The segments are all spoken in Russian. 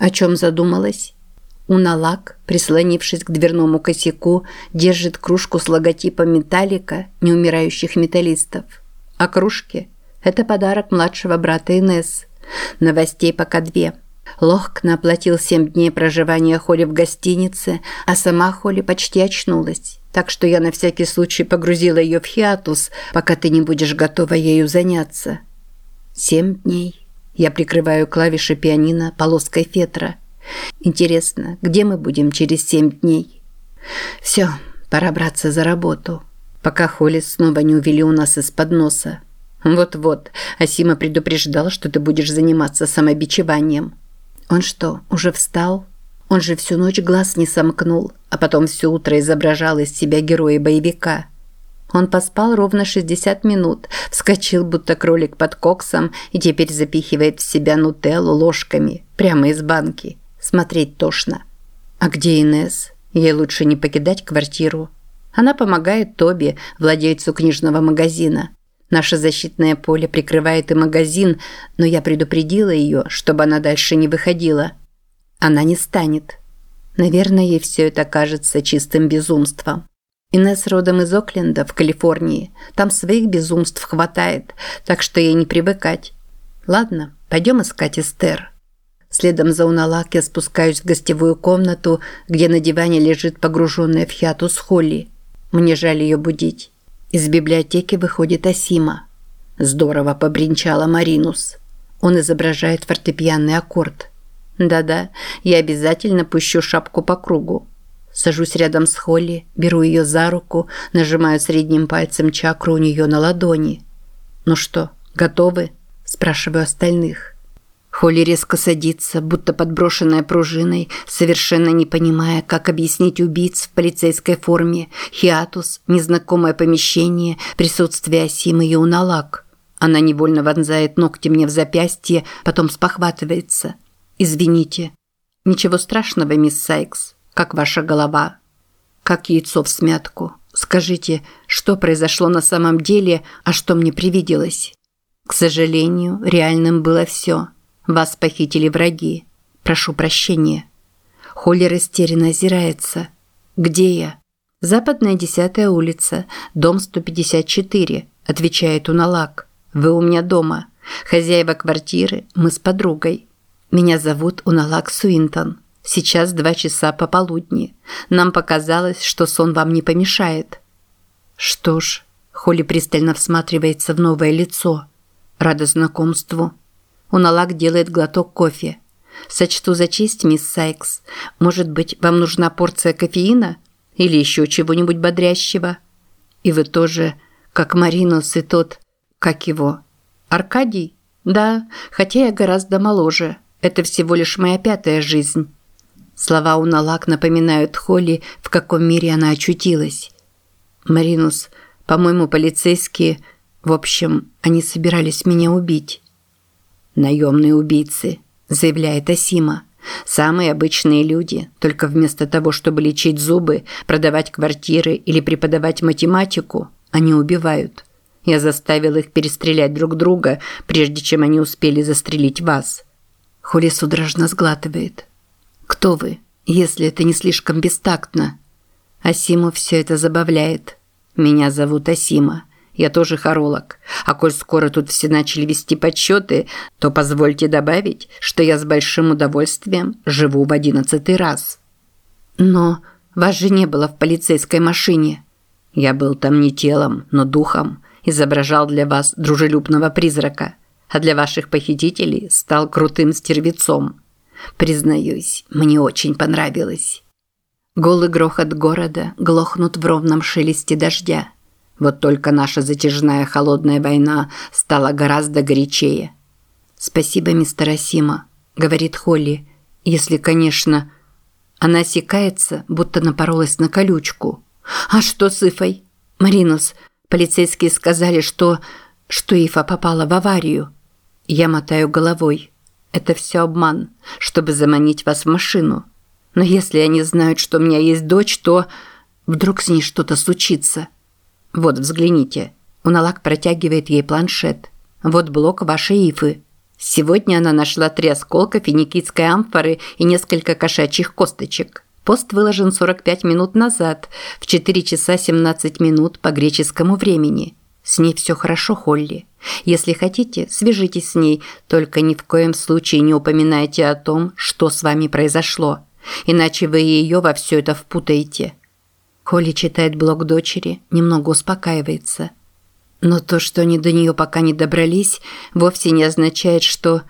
О чем задумалась? Уналак, прислонившись к дверному косяку, держит кружку с логотипом «Металлика» неумирающих металлистов. А кружки – это подарок младшего брата Инесс. Новостей пока две. Лохкна оплатил семь дней проживания Холли в гостинице, а сама Холли почти очнулась. Так что я на всякий случай погрузила ее в хиатус, пока ты не будешь готова ею заняться. Семь дней. Я прикрываю клавиши пианино полоской фетра – Интересно, где мы будем через семь дней? Все, пора браться за работу, пока Холлис снова не увели у нас из-под носа. Вот-вот, Асима предупреждал, что ты будешь заниматься самобичеванием. Он что, уже встал? Он же всю ночь глаз не сомкнул, а потом все утро изображал из себя героя-боевика. Он поспал ровно 60 минут, вскочил, будто кролик под коксом, и теперь запихивает в себя нутеллу ложками, прямо из банки. Смотреть тошно. А где Инес? Ей лучше не покидать квартиру. Она помогает Тоби, владельцу книжного магазина. Наше защитное поле прикрывает и магазин, но я предупредила ее, чтобы она дальше не выходила. Она не станет. Наверное, ей все это кажется чистым безумством. Инесс родом из Окленда, в Калифорнии. Там своих безумств хватает, так что ей не привыкать. Ладно, пойдем искать Эстер. Следом за Уналак я спускаюсь в гостевую комнату, где на диване лежит погруженная в хиатус Холли. Мне жаль ее будить. Из библиотеки выходит Асима. Здорово побринчала Маринус. Он изображает фортепианный аккорд. Да-да, я обязательно пущу шапку по кругу. Сажусь рядом с Холли, беру ее за руку, нажимаю средним пальцем чакру у нее на ладони. «Ну что, готовы?» – спрашиваю остальных. Холли резко садится, будто подброшенная пружиной, совершенно не понимая, как объяснить убийц в полицейской форме, хиатус, незнакомое помещение, присутствие Асимы и Уналак. Она невольно вонзает ногти мне в запястье, потом спохватывается. «Извините». «Ничего страшного, мисс Сайкс. Как ваша голова?» «Как яйцо в смятку. Скажите, что произошло на самом деле, а что мне привиделось?» К сожалению, реальным было все – вас похитили враги. Прошу прощения. Холли растерянно озирается. Где я? Западная десятая улица, дом 154, отвечает Уналак. Вы у меня дома. Хозяева квартиры, мы с подругой. Меня зовут Уналак Суинтон. Сейчас два часа пополудни. Нам показалось, что сон вам не помешает. Что ж, Холли пристально всматривается в новое лицо. Рада знакомству. Уналак делает глоток кофе. «Сочту за честь, мисс Сайкс. Может быть, вам нужна порция кофеина? Или еще чего-нибудь бодрящего? И вы тоже, как Маринус и тот... Как его? Аркадий? Да, хотя я гораздо моложе. Это всего лишь моя пятая жизнь». Слова Уналак напоминают Холли, в каком мире она очутилась. «Маринус, по-моему, полицейские... В общем, они собирались меня убить». «Наемные убийцы», – заявляет Асима. «Самые обычные люди, только вместо того, чтобы лечить зубы, продавать квартиры или преподавать математику, они убивают. Я заставил их перестрелять друг друга, прежде чем они успели застрелить вас». Холли судорожно сглатывает. «Кто вы, если это не слишком бестактно?» Асима все это забавляет. «Меня зовут Асима». Я тоже хоролог. А коль скоро тут все начали вести подсчеты, то позвольте добавить, что я с большим удовольствием живу в одиннадцатый раз. Но вас же не было в полицейской машине. Я был там не телом, но духом. Изображал для вас дружелюбного призрака. А для ваших похитителей стал крутым стервецом. Признаюсь, мне очень понравилось. Голый грохот города глохнут в ровном шелесте дождя. Вот только наша затяжная холодная война стала гораздо горячее. «Спасибо, мистер Асима», – говорит Холли. «Если, конечно...» Она осекается, будто напоролась на колючку. «А что с Ифой?» «Маринус, полицейские сказали, что... что Ифа попала в аварию». Я мотаю головой. «Это все обман, чтобы заманить вас в машину. Но если они знают, что у меня есть дочь, то... вдруг с ней что-то случится». Вот, взгляните. Уналак протягивает ей планшет. Вот блок вашей ифы. Сегодня она нашла три осколка финикийской амфоры и несколько кошачьих косточек. Пост выложен 45 минут назад, в 4 часа 17 минут по греческому времени. С ней все хорошо, Холли. Если хотите, свяжитесь с ней, только ни в коем случае не упоминайте о том, что с вами произошло. Иначе вы ее во все это впутаете. Холли читает блог дочери, немного успокаивается. Но то, что они до нее пока не добрались, вовсе не означает, что...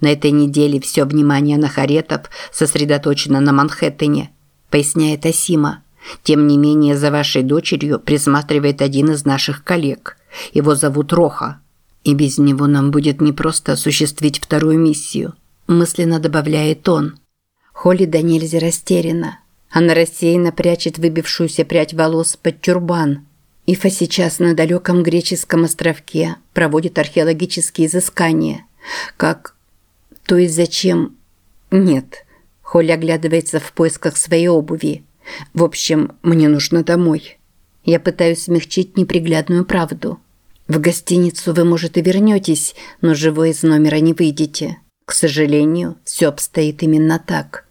На этой неделе все внимание на Харетов сосредоточено на Манхэттене, поясняет Асима. Тем не менее, за вашей дочерью присматривает один из наших коллег. Его зовут Роха. И без него нам будет непросто осуществить вторую миссию. Мысленно добавляет он. Холли до нельзя растеряна. Она рассеянно прячет выбившуюся прядь волос под тюрбан – Ифа сейчас на далеком греческом островке проводит археологические изыскания. Как... То есть зачем... Нет. Холли оглядывается в поисках своей обуви. В общем, мне нужно домой. Я пытаюсь смягчить неприглядную правду. В гостиницу вы, может, и вернетесь, но живой из номера не выйдете. К сожалению, все обстоит именно так.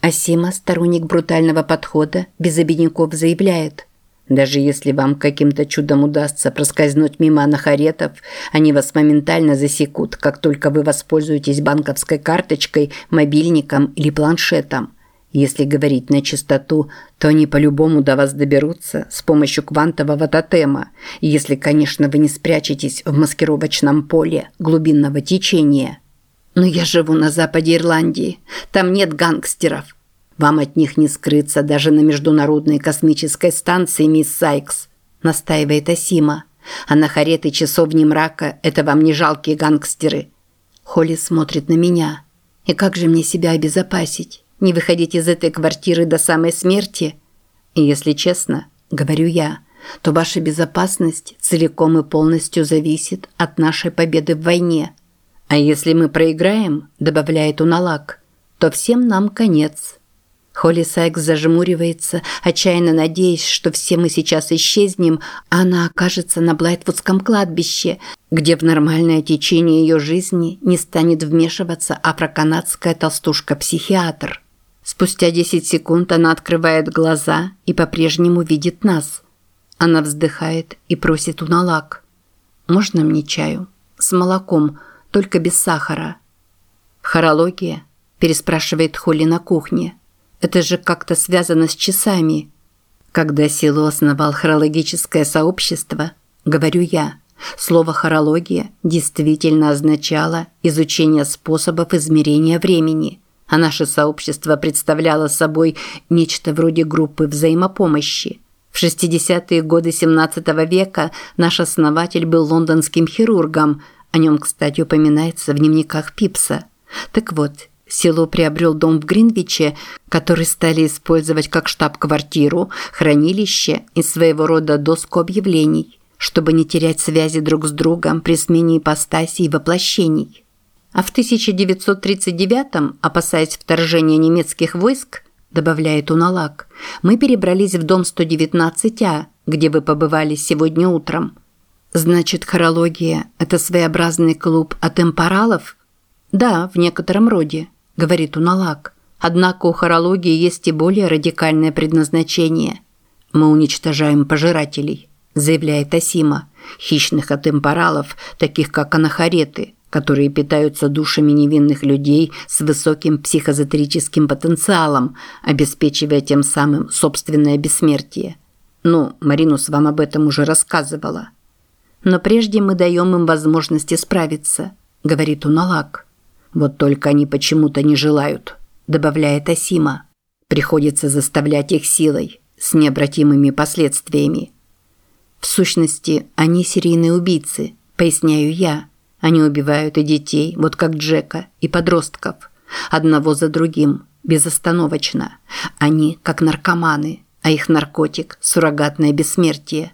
Асима, сторонник брутального подхода, без обидников заявляет. Даже если вам каким-то чудом удастся проскользнуть мимо анахаретов, они вас моментально засекут, как только вы воспользуетесь банковской карточкой, мобильником или планшетом. Если говорить на чистоту, то они по-любому до вас доберутся с помощью квантового тотема, если, конечно, вы не спрячетесь в маскировочном поле глубинного течения. Но я живу на западе Ирландии. Там нет гангстеров. Вам от них не скрыться даже на Международной космической станции, мисс Сайкс, настаивает Асима. А на хареты часовни мрака это вам не жалкие гангстеры. Холли смотрит на меня. И как же мне себя обезопасить? Не выходить из этой квартиры до самой смерти? И если честно, говорю я, то ваша безопасность целиком и полностью зависит от нашей победы в войне. А если мы проиграем, добавляет Уналак, то всем нам конец. Холли Сайкс зажмуривается, отчаянно надеясь, что все мы сейчас исчезнем, а она окажется на Блайтвудском кладбище, где в нормальное течение ее жизни не станет вмешиваться афроканадская толстушка-психиатр. Спустя 10 секунд она открывает глаза и по-прежнему видит нас. Она вздыхает и просит уналак. «Можно мне чаю? С молоком, только без сахара». «Хорология?» – переспрашивает Холли на кухне. Это же как-то связано с часами. Когда Сило основал хорологическое сообщество, говорю я, слово хорология действительно означало изучение способов измерения времени, а наше сообщество представляло собой нечто вроде группы взаимопомощи. В 60-е годы 17 века наш основатель был лондонским хирургом, о нем, кстати, упоминается в дневниках Пипса. Так вот, Село приобрел дом в Гринвиче, который стали использовать как штаб-квартиру, хранилище и своего рода доску объявлений, чтобы не терять связи друг с другом при смене ипостаси и воплощений. А в 1939-м, опасаясь вторжения немецких войск, добавляет Уналак, мы перебрались в дом 119А, где вы побывали сегодня утром. Значит, хорология – это своеобразный клуб атемпоралов? Да, в некотором роде говорит Уналак. Однако у хорологии есть и более радикальное предназначение. Мы уничтожаем пожирателей, заявляет Асима, хищных атемпоралов, таких как анахареты, которые питаются душами невинных людей с высоким психозотерическим потенциалом, обеспечивая тем самым собственное бессмертие. Ну, Маринус вам об этом уже рассказывала. Но прежде мы даем им возможности справиться, говорит Уналак. Вот только они почему-то не желают, добавляет Асима. Приходится заставлять их силой, с необратимыми последствиями. В сущности, они серийные убийцы, поясняю я. Они убивают и детей, вот как Джека, и подростков. Одного за другим, безостановочно. Они как наркоманы, а их наркотик – суррогатное бессмертие.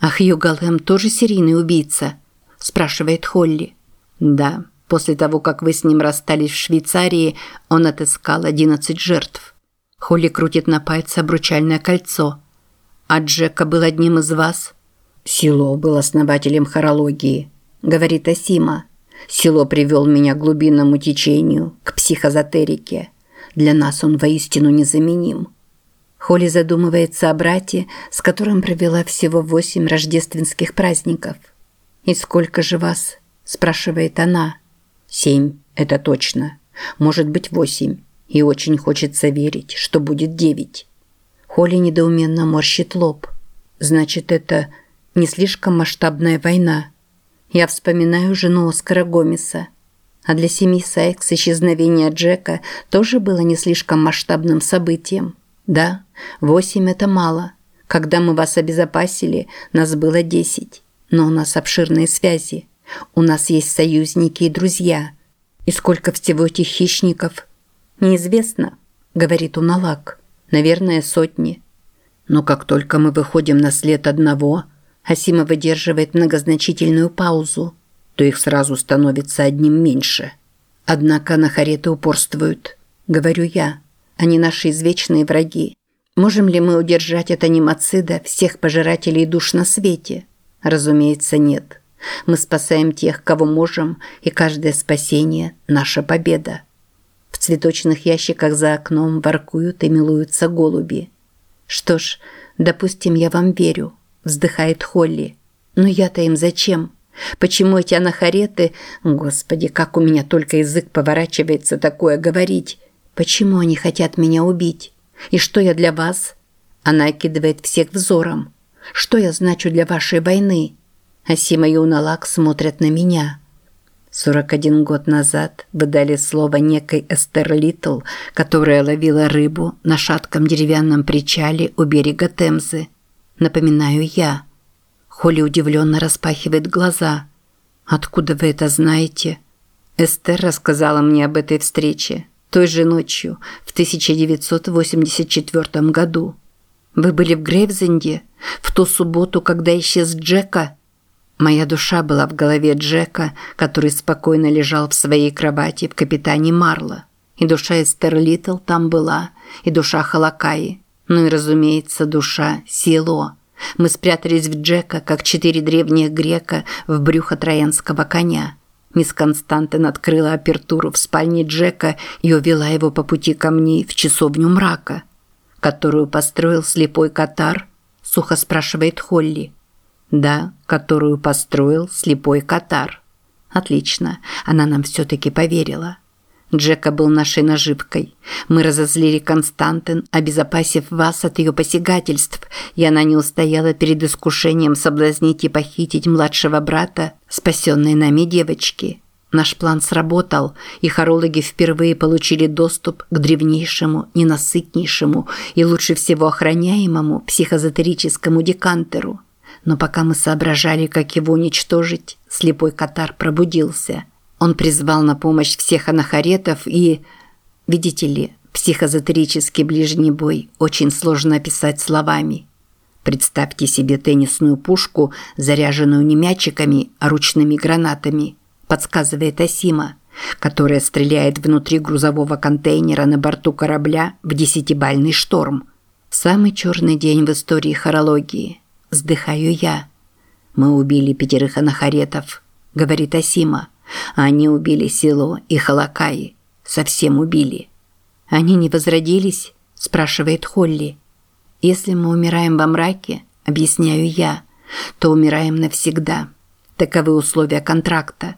«А Хью Галэм тоже серийный убийца?» – спрашивает Холли. «Да, После того, как вы с ним расстались в Швейцарии, он отыскал 11 жертв. Холли крутит на пальце обручальное кольцо. А Джека был одним из вас? Сило был основателем хорологии, говорит Асима. Село привел меня к глубинному течению, к психозотерике. Для нас он воистину незаменим. Холли задумывается о брате, с которым провела всего восемь рождественских праздников. «И сколько же вас?» – спрашивает она. «Семь, это точно. Может быть, восемь. И очень хочется верить, что будет девять». Холли недоуменно морщит лоб. «Значит, это не слишком масштабная война?» Я вспоминаю жену Оскара Гомеса. А для семьи Сайкс исчезновение Джека тоже было не слишком масштабным событием. Да, восемь – это мало. Когда мы вас обезопасили, нас было десять. Но у нас обширные связи. У нас есть союзники и друзья. И сколько всего этих хищников? Неизвестно, говорит Уналак. Наверное, сотни. Но как только мы выходим на след одного, Асима выдерживает многозначительную паузу, то их сразу становится одним меньше. Однако нахареты упорствуют. Говорю я. Они наши извечные враги. Можем ли мы удержать от анимацида всех пожирателей душ на свете? Разумеется, нет. Мы спасаем тех, кого можем, и каждое спасение – наша победа. В цветочных ящиках за окном воркуют и милуются голуби. Что ж, допустим, я вам верю, вздыхает Холли. Но я-то им зачем? Почему эти анахареты... Господи, как у меня только язык поворачивается такое говорить. Почему они хотят меня убить? И что я для вас? Она окидывает всех взором. Что я значу для вашей войны? Асима и Уналак смотрят на меня. 41 год назад вы дали слово некой Эстер Литл, которая ловила рыбу на шатком деревянном причале у берега Темзы. Напоминаю я. Холли удивленно распахивает глаза. «Откуда вы это знаете?» Эстер рассказала мне об этой встрече той же ночью в 1984 году. Вы были в Грейвзенде в ту субботу, когда исчез Джека? Моя душа была в голове Джека, который спокойно лежал в своей кровати в капитане Марла. И душа Эстер Литл там была, и душа Халакаи. Ну и, разумеется, душа Сило. Мы спрятались в Джека, как четыре древних грека в брюхо троянского коня. Мисс Константин открыла апертуру в спальне Джека и увела его по пути ко мне в часовню мрака, которую построил слепой катар, сухо спрашивает Холли. Да, которую построил слепой катар. Отлично, она нам все-таки поверила. Джека был нашей наживкой. Мы разозлили Константин, обезопасив вас от ее посягательств, и она не устояла перед искушением соблазнить и похитить младшего брата, спасенной нами девочки. Наш план сработал, и хорологи впервые получили доступ к древнейшему, ненасытнейшему и лучше всего охраняемому психозотерическому декантеру. Но пока мы соображали, как его уничтожить, слепой катар пробудился – он призвал на помощь всех анахаретов и... Видите ли, психозотерический ближний бой очень сложно описать словами. Представьте себе теннисную пушку, заряженную не мячиками, а ручными гранатами, подсказывает Асима, которая стреляет внутри грузового контейнера на борту корабля в десятибальный шторм. Самый черный день в истории хорологии. Вздыхаю я. Мы убили пятерых анахаретов, говорит Асима. Они убили село и Халакаи. Совсем убили. Они не возродились? Спрашивает Холли. Если мы умираем во мраке, объясняю я, то умираем навсегда. Таковы условия контракта.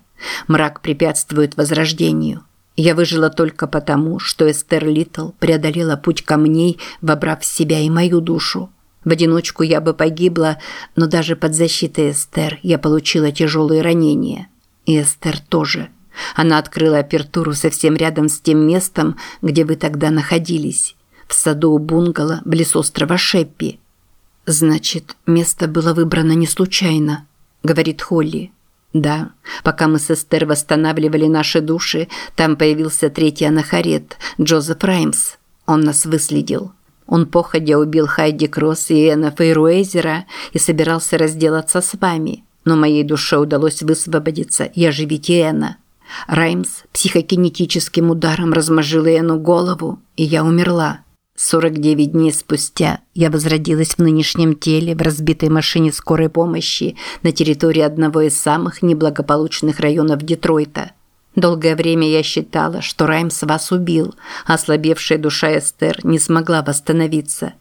Мрак препятствует возрождению. Я выжила только потому, что Эстер Литл преодолела путь камней, вобрав в себя и мою душу. В одиночку я бы погибла, но даже под защитой Эстер я получила тяжелые ранения. И Эстер тоже. Она открыла апертуру совсем рядом с тем местом, где вы тогда находились, в саду у бунгало близ острова Шеппи. Значит, место было выбрано не случайно, говорит Холли. Да, пока мы с Эстер восстанавливали наши души, там появился третий анахарет, Джозеф Раймс. Он нас выследил. Он походя убил Хайди Кросс и Эна Фейруэзера и собирался разделаться с вами но моей душе удалось высвободиться и оживить Иэна. Раймс психокинетическим ударом размажил Иэну голову, и я умерла. 49 дней спустя я возродилась в нынешнем теле в разбитой машине скорой помощи на территории одного из самых неблагополучных районов Детройта. Долгое время я считала, что Раймс вас убил, а ослабевшая душа Эстер не смогла восстановиться.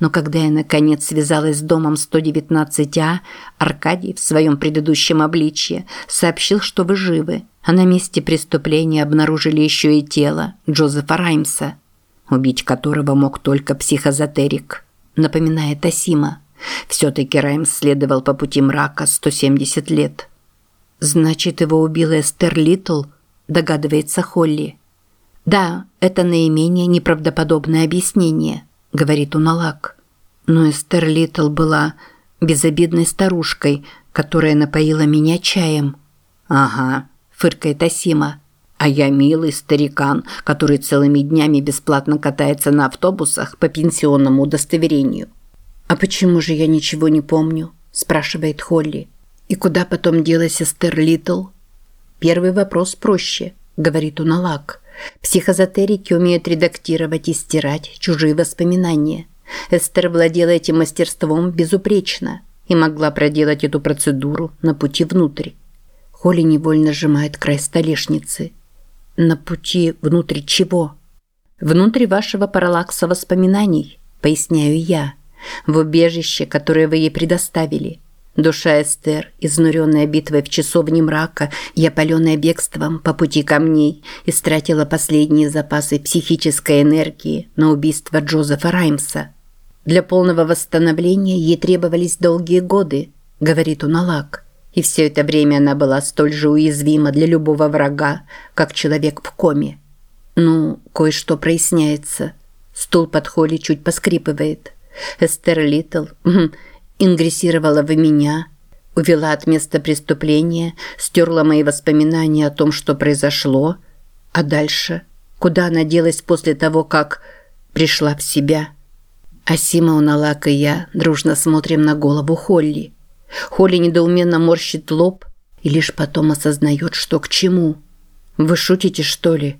Но когда я наконец связалась с домом 119А, Аркадий в своем предыдущем обличье сообщил, что вы живы, а на месте преступления обнаружили еще и тело Джозефа Раймса убить которого мог только психозотерик, напоминает Асима. Все-таки Раймс следовал по пути мрака 170 лет. «Значит, его убила Эстер Литл?» – догадывается Холли. «Да, это наименее неправдоподобное объяснение», – говорит Уналак. «Но Эстер Литл была безобидной старушкой, которая напоила меня чаем». «Ага», – фыркает Асима. А я милый старикан, который целыми днями бесплатно катается на автобусах по пенсионному удостоверению. «А почему же я ничего не помню?» – спрашивает Холли. «И куда потом делась Эстер Литл?» «Первый вопрос проще», – говорит Уналак. «Психозотерики умеют редактировать и стирать чужие воспоминания. Эстер владела этим мастерством безупречно и могла проделать эту процедуру на пути внутрь. Холли невольно сжимает край столешницы – на пути внутрь чего? Внутри вашего параллакса воспоминаний, поясняю я. В убежище, которое вы ей предоставили. Душа Эстер, изнуренная битвой в часовне мрака и опаленная бегством по пути камней, истратила последние запасы психической энергии на убийство Джозефа Раймса. Для полного восстановления ей требовались долгие годы, говорит Уналак. И все это время она была столь же уязвима для любого врага, как человек в коме. Ну, кое-что проясняется. Стул под холли чуть поскрипывает. Эстер Литл ингрессировала в меня, увела от места преступления, стерла мои воспоминания о том, что произошло. А дальше? Куда она делась после того, как пришла в себя? Асима Уналак и я дружно смотрим на голову Холли – Холли недоуменно морщит лоб и лишь потом осознает, что к чему. «Вы шутите, что ли?»